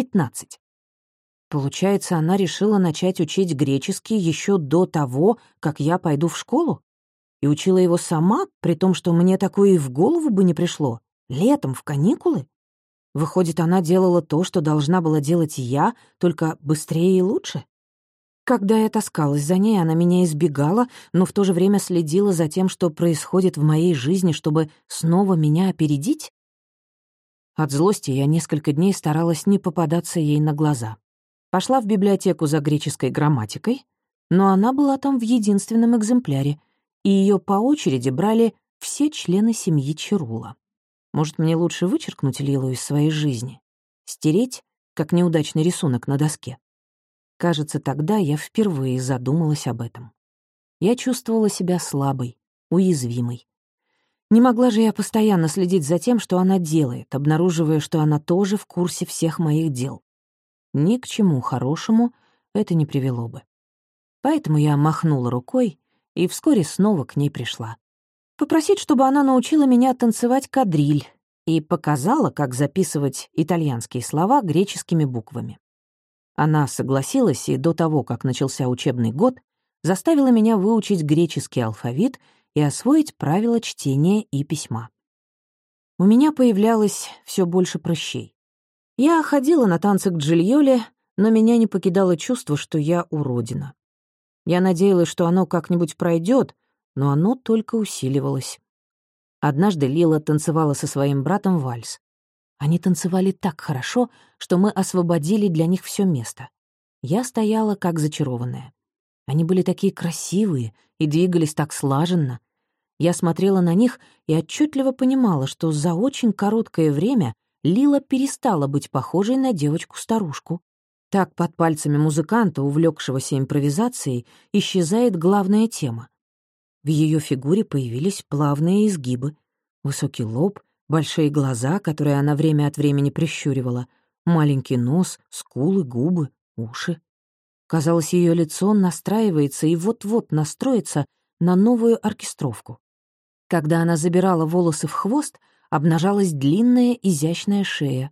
пятнадцать. Получается, она решила начать учить греческий еще до того, как я пойду в школу? И учила его сама, при том, что мне такое и в голову бы не пришло. Летом, в каникулы? Выходит, она делала то, что должна была делать я, только быстрее и лучше? Когда я таскалась за ней, она меня избегала, но в то же время следила за тем, что происходит в моей жизни, чтобы снова меня опередить? От злости я несколько дней старалась не попадаться ей на глаза. Пошла в библиотеку за греческой грамматикой, но она была там в единственном экземпляре, и ее по очереди брали все члены семьи Чарула. Может, мне лучше вычеркнуть Лилу из своей жизни? Стереть, как неудачный рисунок на доске? Кажется, тогда я впервые задумалась об этом. Я чувствовала себя слабой, уязвимой. Не могла же я постоянно следить за тем, что она делает, обнаруживая, что она тоже в курсе всех моих дел. Ни к чему хорошему это не привело бы. Поэтому я махнула рукой и вскоре снова к ней пришла. Попросить, чтобы она научила меня танцевать кадриль и показала, как записывать итальянские слова греческими буквами. Она согласилась и до того, как начался учебный год, заставила меня выучить греческий алфавит и освоить правила чтения и письма. У меня появлялось все больше прыщей. Я ходила на танцы к Джильоле, но меня не покидало чувство, что я уродина. Я надеялась, что оно как-нибудь пройдет, но оно только усиливалось. Однажды Лила танцевала со своим братом вальс. Они танцевали так хорошо, что мы освободили для них все место. Я стояла как зачарованная. Они были такие красивые и двигались так слаженно. Я смотрела на них и отчетливо понимала, что за очень короткое время Лила перестала быть похожей на девочку-старушку. Так под пальцами музыканта, увлекшегося импровизацией, исчезает главная тема. В ее фигуре появились плавные изгибы, высокий лоб, большие глаза, которые она время от времени прищуривала, маленький нос, скулы, губы, уши. Казалось, ее лицо настраивается и вот-вот настроится на новую оркестровку. Когда она забирала волосы в хвост, обнажалась длинная изящная шея.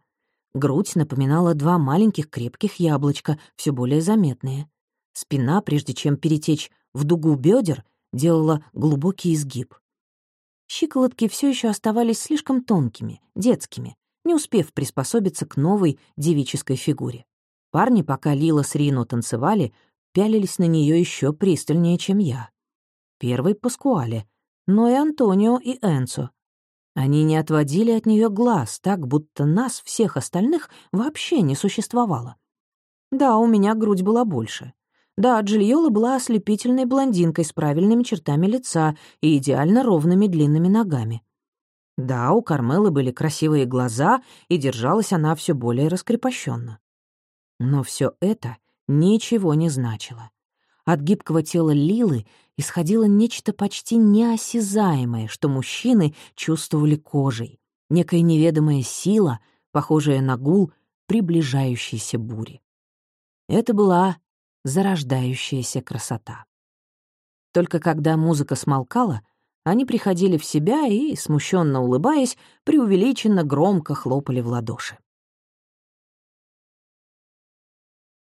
Грудь напоминала два маленьких крепких яблочка, все более заметные. Спина, прежде чем перетечь в дугу бедер, делала глубокий изгиб. Щиколотки все еще оставались слишком тонкими, детскими, не успев приспособиться к новой девической фигуре. Парни, пока Лила с Рино танцевали, пялились на нее еще пристальнее, чем я. Первый — Паскуале, но и Антонио и Энцо. Они не отводили от нее глаз, так будто нас, всех остальных, вообще не существовало. Да, у меня грудь была больше. Да, Джильола была ослепительной блондинкой с правильными чертами лица и идеально ровными длинными ногами. Да, у Кармелы были красивые глаза, и держалась она все более раскрепощенно. Но все это ничего не значило. От гибкого тела Лилы исходило нечто почти неосязаемое, что мужчины чувствовали кожей, некая неведомая сила, похожая на гул приближающейся бури. Это была зарождающаяся красота. Только когда музыка смолкала, они приходили в себя и, смущенно улыбаясь, преувеличенно громко хлопали в ладоши.